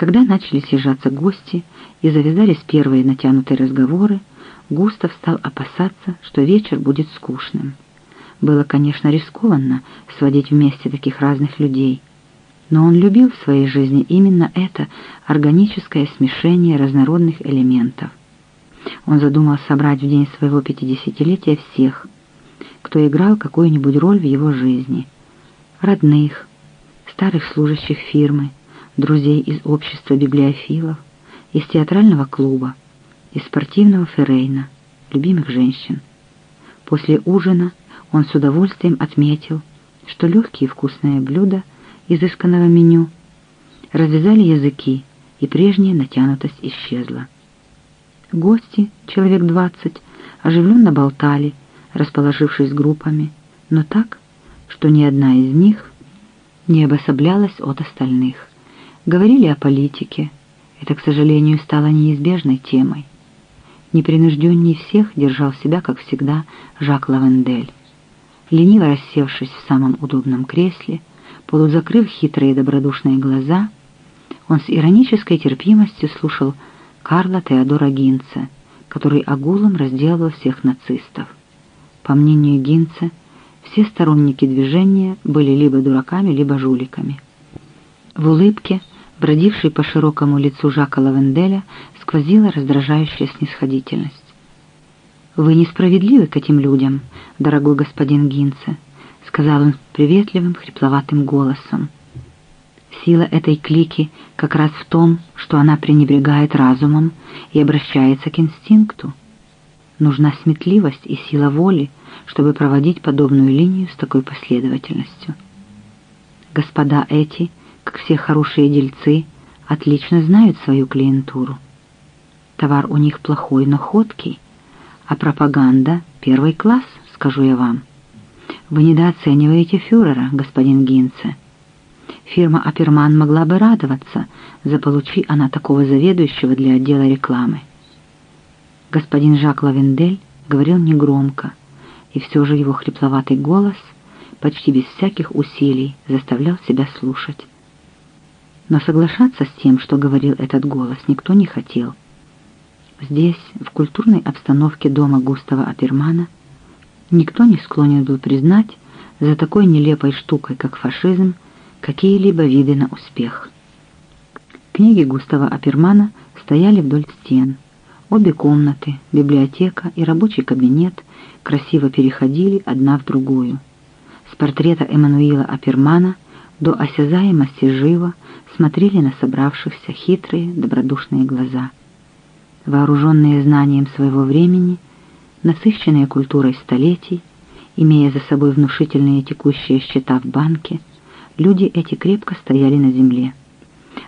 Когда начали съезжаться гости и завязались первые натянутые разговоры, Густав стал опасаться, что вечер будет скучным. Было, конечно, рискованно сводить вместе таких разных людей, но он любил в своей жизни именно это органическое смешение разнородных элементов. Он задумал собрать в день своего пятидесятилетия всех, кто играл какую-нибудь роль в его жизни. Родных, старых служащих фирмы, друзей из общества библиофилов, из театрального клуба, из спортивного феррейна, любимых женщин. После ужина он с удовольствием отметил, что легкие вкусные блюда изысканного меню развязали языки, и прежняя натянутость исчезла. Гости, человек двадцать, оживленно болтали, расположившись группами, но так, что ни одна из них не обособлялась от остальных. Говорили о политике, это, к сожалению, стало неизбежной темой. Непринужденней всех держал себя, как всегда, Жак Лавендель. Лениво рассевшись в самом удобном кресле, полузакрыв хитрые добродушные глаза, он с иронической терпимостью слушал Карла Теодора Гинца, который огулом разделывал всех нацистов. По мнению Гинца, все сторонники движения были либо дураками, либо жуликами. В улыбке, бродившей по широкому лицу Жака Лавенделя, сквозила раздражающая снисходительность. «Вы несправедливы к этим людям, дорогой господин Гинце», — сказал он приветливым, хрипловатым голосом. Сила этой клики как раз в том, что она пренебрегает разумом и обращается к инстинкту. Нужна сметливость и сила воли, чтобы проводить подобную линию с такой последовательностью. Господа эти, как все хорошие дельцы, отлично знают свою клиентуру. Товар у них плохой, но ходкий, а пропаганда — первый класс, скажу я вам. Вы недооцениваете фюрера, господин Гинце. Фирма «Аперман» могла бы радоваться, заполучи она такого заведующего для отдела рекламы. Господин Жак Лавендель говорил негромко, и все же его хрипловатый голос почти без всяких усилий заставлял себя слушать. Но соглашаться с тем, что говорил этот голос, никто не хотел. Здесь, в культурной обстановке дома Густава Апермана, никто не склонен был признать за такой нелепой штукой, как фашизм, какие-либо виды на успех. Книги Густава Апермана стояли вдоль стен. Обе комнаты, библиотека и рабочий кабинет красиво переходили одна в другую. С портрета Эммануила Апермана до осязаемости живо смотрели на собравшихся хитрые, добродушные глаза. Вооруженные знанием своего времени, насыщенные культурой столетий, имея за собой внушительные текущие счета в банке, люди эти крепко стояли на земле.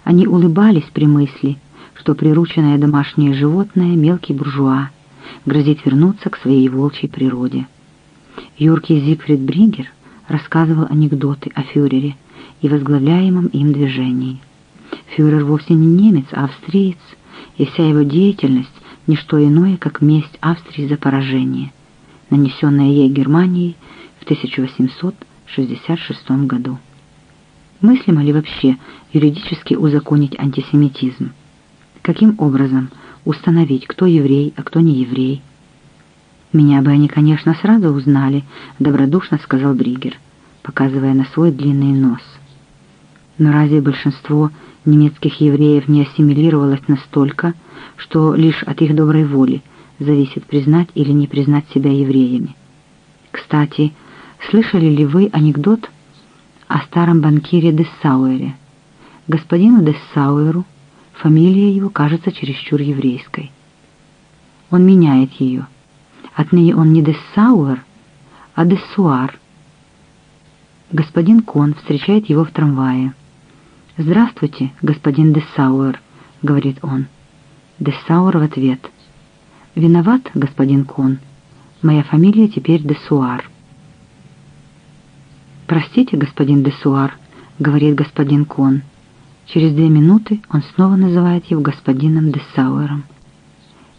Они улыбались при мысли, что прирученное домашнее животное, мелкий буржуа, грозит вернуться к своей волчьей природе. Юркий Зигфрид Бригер рассказывал анекдоты о фюрере и возглавляемом им движении. Фюрер вовсе не немец, а австриец, и вся его деятельность — не что иное, как месть Австрии за поражение, нанесенное ей Германией в 1866 году. Мыслимо ли вообще юридически узаконить антисемитизм? Каким образом установить, кто еврей, а кто не еврей? «Меня бы они, конечно, сразу узнали», — добродушно сказал Бригер, показывая на свой длинный нос. Но разве большинство немецких евреев не ассимилировалось настолько, что лишь от их доброй воли зависит признать или не признать себя евреями? Кстати, слышали ли вы анекдот о старом банкире Дессауэре. Господину Дессауэру фамилия его кажется чересчур еврейской. Он меняет ее. Отныне он не Дессауэр, а Дессуар. Господин Кон встречает его в трамвае. «Здравствуйте, господин Дессауэр», — говорит он. Дессауэр в ответ. «Виноват, господин Кон. Моя фамилия теперь Дессуар». «Простите, господин Десуар», — говорит господин Кон. Через две минуты он снова называет его господином Десауэром.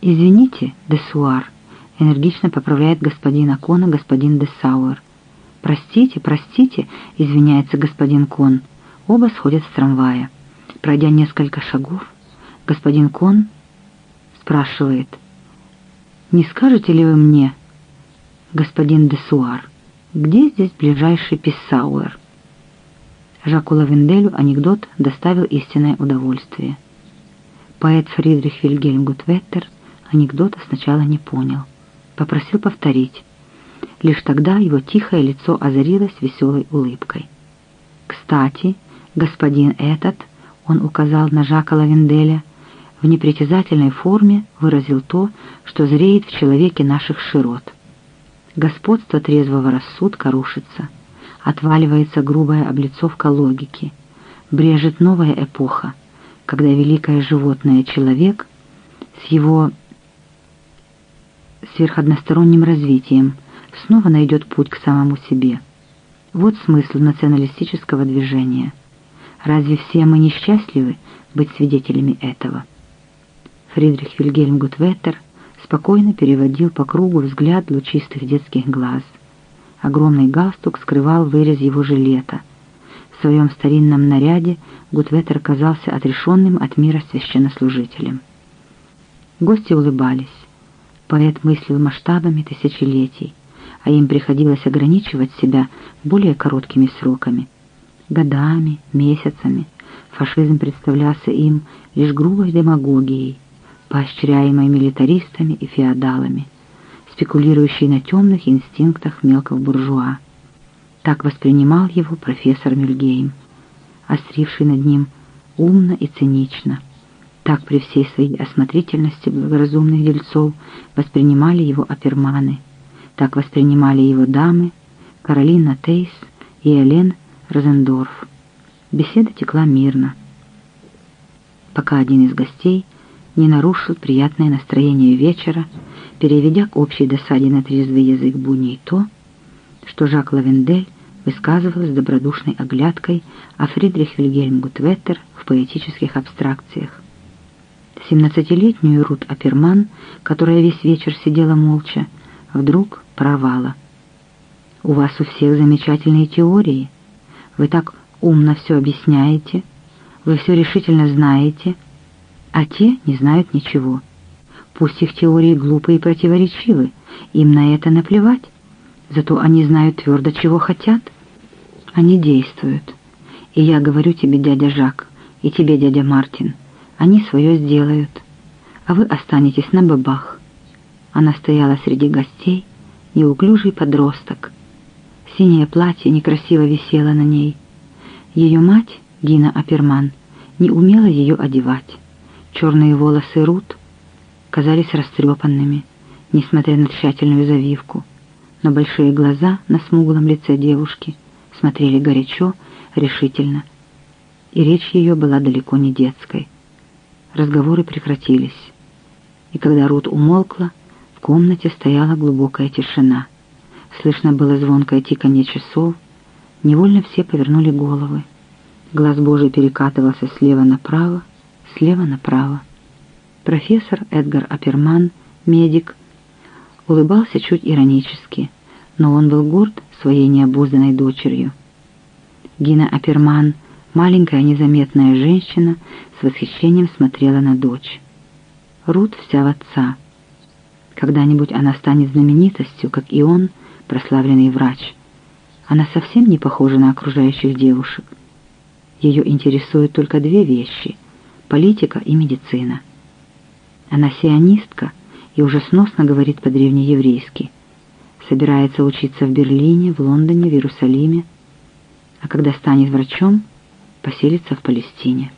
«Извините, Десуар», — энергично поправляет господина Кона господин Десауэр. «Простите, простите», — извиняется господин Кон. Оба сходят с трамвая. Пройдя несколько шагов, господин Кон спрашивает, «Не скажете ли вы мне, господин Десуар, где здесь ближайший Писсауэр?» Жаку Лавенделю анекдот доставил истинное удовольствие. Поэт Фридрих Вильгельм Гутветтер анекдота сначала не понял. Попросил повторить. Лишь тогда его тихое лицо озарилось веселой улыбкой. «Кстати, господин этот, — он указал на Жака Лавенделя, — в непритязательной форме выразил то, что зреет в человеке наших широт. Господство трезвого рассудка рушится, отваливается грубая облицовка логики, брежет новая эпоха, когда великое животное человек с его сверходносторонним развитием снова найдет путь к самому себе. Вот смысл националистического движения. Разве все мы несчастливы быть свидетелями этого? Фридрих Вильгельм Гутветтер спокойно переводил по кругу взгляд лучистых детских глаз. Огромный галстук скрывал вырез его жилета. В своем старинном наряде Гутветтер казался отрешенным от мира священнослужителем. Гости улыбались. Поэт мыслил масштабами тысячелетий, а им приходилось ограничивать себя более короткими сроками. Годами, месяцами фашизм представлялся им лишь грубой демагогией, поощряемой милитаристами и феодалами, спекулирующей на темных инстинктах мелкого буржуа. Так воспринимал его профессор Мюльгейм, остривший над ним умно и цинично – так при всей своей осмотрительности благоразумных дельцов воспринимали его оперманы, так воспринимали его дамы Каролина Тейс и Элен Розендорф. Беседа текла мирно, пока один из гостей не нарушил приятное настроение вечера, переведя к общей досаде на трезвый язык Буни то, что Жак Лавендель высказывал с добродушной оглядкой, а Фридрих Вильгельм Гутветтер в поэтических абстракциях. Семнадцатилетнюю Рут Аперман, которая весь вечер сидела молча, вдруг прорвала. «У вас у всех замечательные теории. Вы так умно все объясняете, вы все решительно знаете, а те не знают ничего. Пусть их теории глупые и противоречивы, им на это наплевать, зато они знают твердо, чего хотят. Они действуют. И я говорю тебе, дядя Жак, и тебе, дядя Мартин, они свое сделают, а вы останетесь на бабах. Она стояла среди гостей, неуклюжий подросток. Синее платье некрасиво висело на ней. Ее мать, Гина Аперман, не умела ее одевать. Черные волосы Рут казались растрепанными, несмотря на тщательную завивку, но большие глаза на смуглом лице девушки смотрели горячо, решительно, и речь ее была далеко не детской. Разговоры прекратились, и когда Рут умолкла, в комнате стояла глубокая тишина. Слышно было звонкое тиканье часов, невольно все повернули головы. Глаз Божий перекатывался слева направо, слева направо. Профессор Эдгар Аперман, медик, улыбался чуть иронически, но он был горд своей необузданной дочерью. Гина Аперман Маленькая незаметная женщина с восхищением смотрела на дочь. Рут вся в отца. Когда-нибудь она станет знаменитостью, как и он, прославленный врач. Она совсем не похожа на окружающих девушек. Ее интересуют только две вещи — политика и медицина. Она сионистка и уже сносно говорит по-древнееврейски. Собирается учиться в Берлине, в Лондоне, в Иерусалиме. А когда станет врачом — поселится в Палестине.